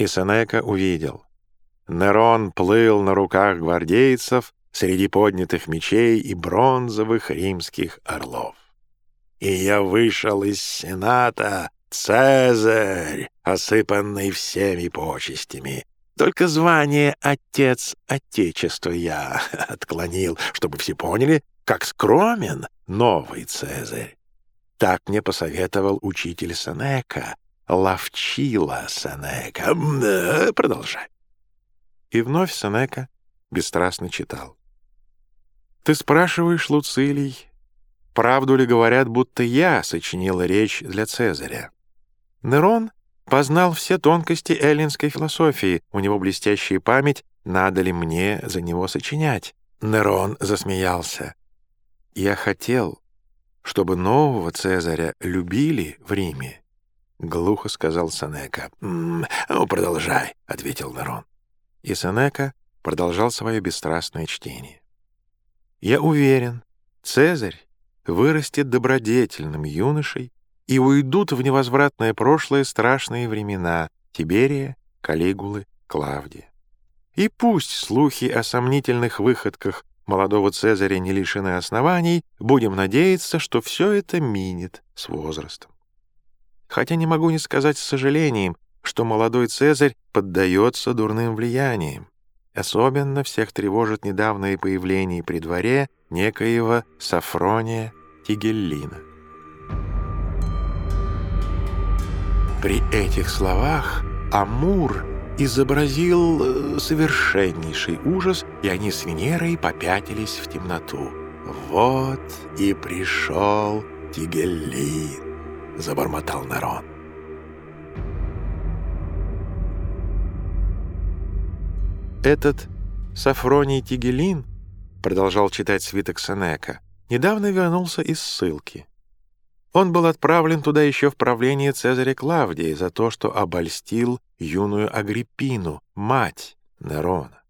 И Сенека увидел. Нерон плыл на руках гвардейцев среди поднятых мечей и бронзовых римских орлов. И я вышел из Сената, Цезарь, осыпанный всеми почестями. Только звание «Отец Отечества» я отклонил, чтобы все поняли, как скромен новый Цезарь. Так мне посоветовал учитель Сенека, ловчила Сенека. Продолжай. И вновь Сенека бесстрастно читал. «Ты спрашиваешь, Луцилий, правду ли говорят, будто я сочинила речь для Цезаря? Нерон познал все тонкости эллинской философии, у него блестящая память, надо ли мне за него сочинять?» Нерон засмеялся. «Я хотел, чтобы нового Цезаря любили в Риме», — глухо сказал Сенека. «М «Ну, продолжай», — ответил Нерон. И Сенека продолжал свое бесстрастное чтение. «Я уверен, Цезарь вырастет добродетельным юношей, и уйдут в невозвратное прошлое страшные времена Тиберия, Калигулы, Клавдия. И пусть слухи о сомнительных выходках молодого Цезаря не лишены оснований, будем надеяться, что все это минет с возрастом. Хотя не могу не сказать с сожалением, что молодой Цезарь поддается дурным влияниям. Особенно всех тревожит недавнее появление при дворе некоего Сафрония Тигеллина. При этих словах Амур изобразил э, совершеннейший ужас, и они с Венерой попятились в темноту. «Вот и пришел Тигеллин», — забормотал Нарон. Этот Сафроний Тигелин, продолжал читать свиток Сенека, недавно вернулся из ссылки. Он был отправлен туда еще в правление Цезаря Клавдии за то, что обольстил юную Агриппину, мать Нерона.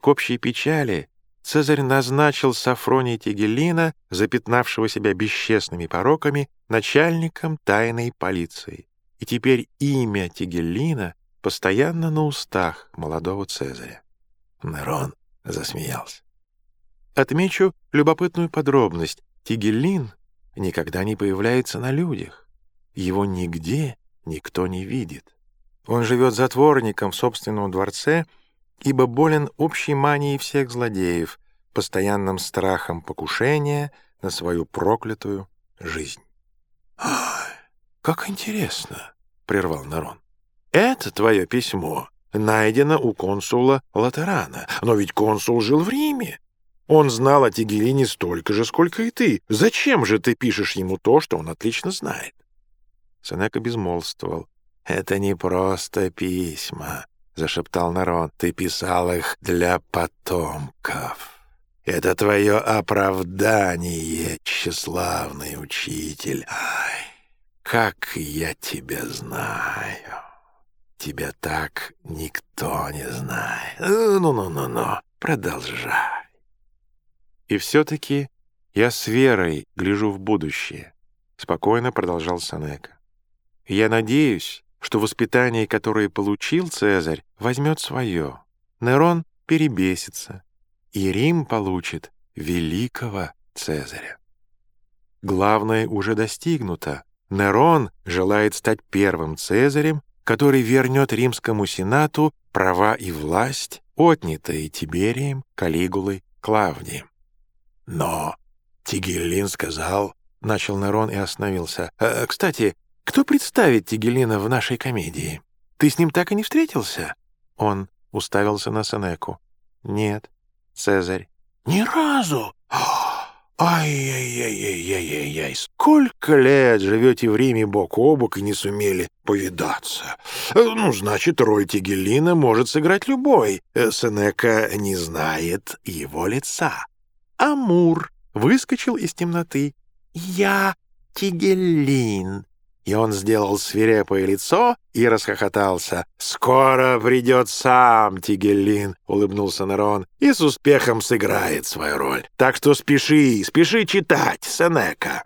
К общей печали Цезарь назначил Сафрония Тигелина, запятнавшего себя бесчестными пороками, начальником тайной полиции. И теперь имя Тигелина постоянно на устах молодого Цезаря. Нерон засмеялся. Отмечу любопытную подробность. Тигелин никогда не появляется на людях. Его нигде никто не видит. Он живет затворником в собственном дворце, ибо болен общей манией всех злодеев, постоянным страхом покушения на свою проклятую жизнь. «Ай, как интересно!» — прервал Нарон. «Это твое письмо найдено у консула Латерана. Но ведь консул жил в Риме. Он знал о Тигелине столько же, сколько и ты. Зачем же ты пишешь ему то, что он отлично знает?» Сенека безмолвствовал. «Это не просто письма», — зашептал Нарон. «Ты писал их для потомков. Это твое оправдание, тщеславный учитель. Ай, как я тебя знаю!» Тебя так никто не знает. Ну-ну-ну-ну, продолжай. И все-таки я с верой гляжу в будущее, спокойно продолжал Санека. Я надеюсь, что воспитание, которое получил Цезарь, возьмет свое. Нерон перебесится, и Рим получит великого Цезаря. Главное уже достигнуто. Нерон желает стать первым Цезарем который вернет римскому сенату права и власть, отнятые Тиберием, Калигулой, Клавдием. Но Тигеллин сказал, начал Нерон и остановился. «Э, «Кстати, кто представит Тигеллина в нашей комедии? Ты с ним так и не встретился?» Он уставился на Сенеку. «Нет, Цезарь». «Ни разу? Ай-яй-яй-яй-яй-яй, сколько лет живете в Риме бок о бок и не сумели повидаться. Ну, значит, роль Тигелина может сыграть любой. Сенека не знает его лица. Амур выскочил из темноты. «Я Тигелин», и он сделал свирепое лицо и расхохотался. «Скоро придет сам Тигелин», — улыбнулся Нерон, — «и с успехом сыграет свою роль. Так что спеши, спеши читать, Сенека».